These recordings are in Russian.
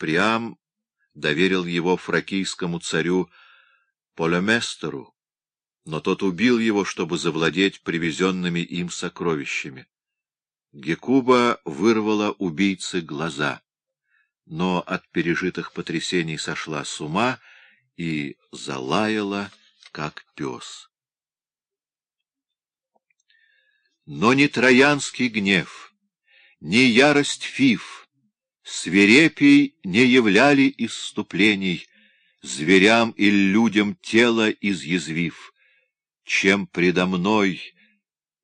Приам доверил его фракийскому царю Полеместеру, но тот убил его, чтобы завладеть привезенными им сокровищами. Гекуба вырвала убийце глаза, но от пережитых потрясений сошла с ума и залаяла, как пес. Но ни троянский гнев, ни ярость Фиф свирепей не являли исступлений, зверям и людям тело изъязвив, чем предо мной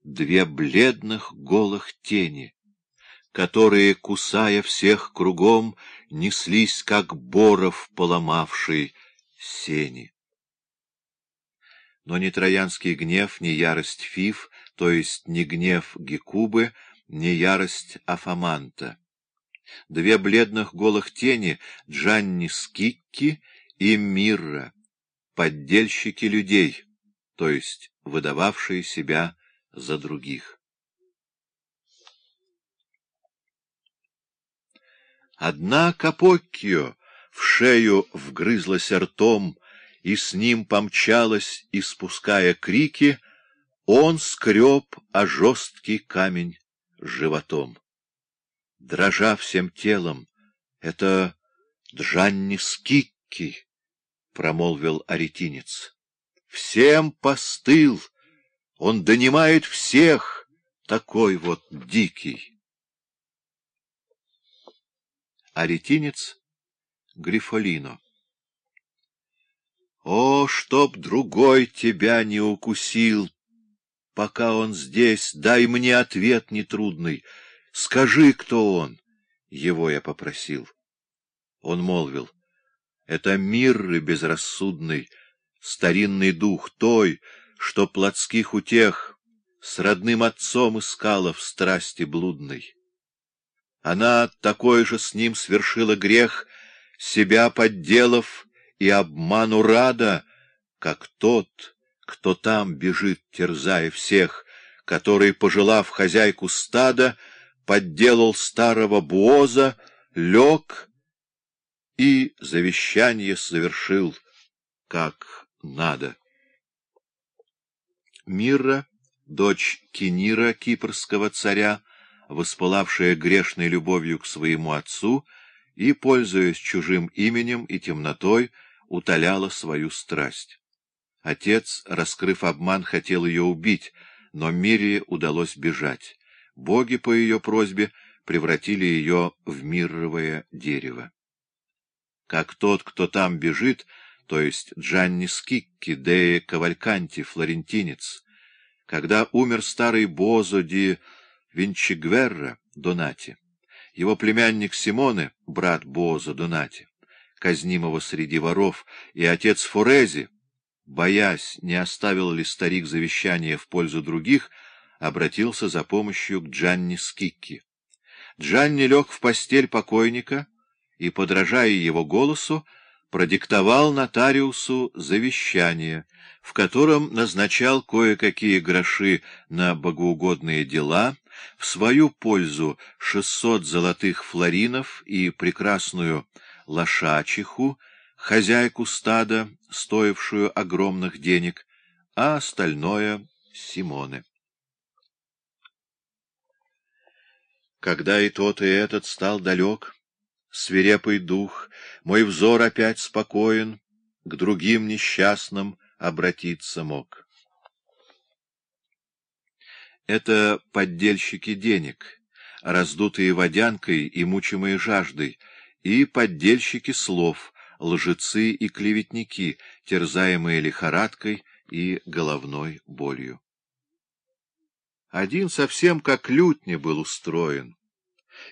две бледных голых тени, которые, кусая всех кругом, неслись, как боров, поломавший сени. Но ни троянский гнев, ни ярость Фиф, то есть ни гнев Гекубы, ни ярость Афаманта. Две бледных голых тени — Джанни Скикки и Мирра, поддельщики людей, то есть выдававшие себя за других. Одна Капоккио в шею вгрызлась ртом и с ним помчалась, испуская крики, он скреб о жесткий камень животом. Дрожа всем телом, это Джанни Скикки, промолвил аретинец. Всем постыл, он донимает всех, такой вот дикий. Аретинец Грифолино О, чтоб другой тебя не укусил, пока он здесь, дай мне ответ нетрудный, скажи, кто он. Его я попросил. Он молвил, это мир безрассудный, старинный дух той, что плотских утех с родным отцом искала в страсти блудной. Она такой же с ним свершила грех, себя подделав и обману рада, как тот, кто там бежит, терзая всех, который, пожелав хозяйку стада, подделал старого буоза, лег и завещание совершил, как надо. Мирра, дочь Кенира, кипрского царя, воспылавшая грешной любовью к своему отцу и, пользуясь чужим именем и темнотой, утоляла свою страсть. Отец, раскрыв обман, хотел ее убить, но Мирии удалось бежать. Боги по ее просьбе превратили ее в мирровое дерево. Как тот, кто там бежит, то есть Джанни Скикки, де Кавальканти, флорентинец, когда умер старый Бозо ди Винчигверра Донати, его племянник Симоне, брат Бозо Донати, казнимого среди воров, и отец Форези, боясь, не оставил ли старик завещание в пользу других, обратился за помощью к Джанни Скикки. Джанни лег в постель покойника и, подражая его голосу, продиктовал нотариусу завещание, в котором назначал кое-какие гроши на богоугодные дела, в свою пользу шестьсот золотых флоринов и прекрасную лошачиху, хозяйку стада, стоившую огромных денег, а остальное — Симоны. Когда и тот, и этот стал далек, свирепый дух, мой взор опять спокоен, к другим несчастным обратиться мог. Это поддельщики денег, раздутые водянкой и мучимые жаждой, и поддельщики слов, лжецы и клеветники, терзаемые лихорадкой и головной болью. Один совсем как лютня был устроен.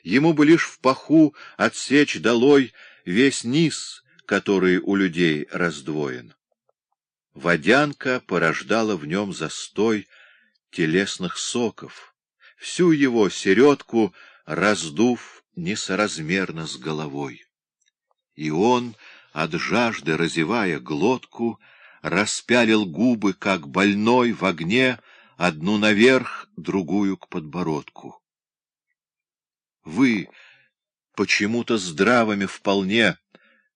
Ему бы лишь в паху отсечь долой весь низ, который у людей раздвоен. Водянка порождала в нем застой телесных соков, всю его середку раздув несоразмерно с головой. И он, от жажды разевая глотку, распялил губы, как больной в огне, одну наверх, другую к подбородку. Вы, почему-то здравыми вполне,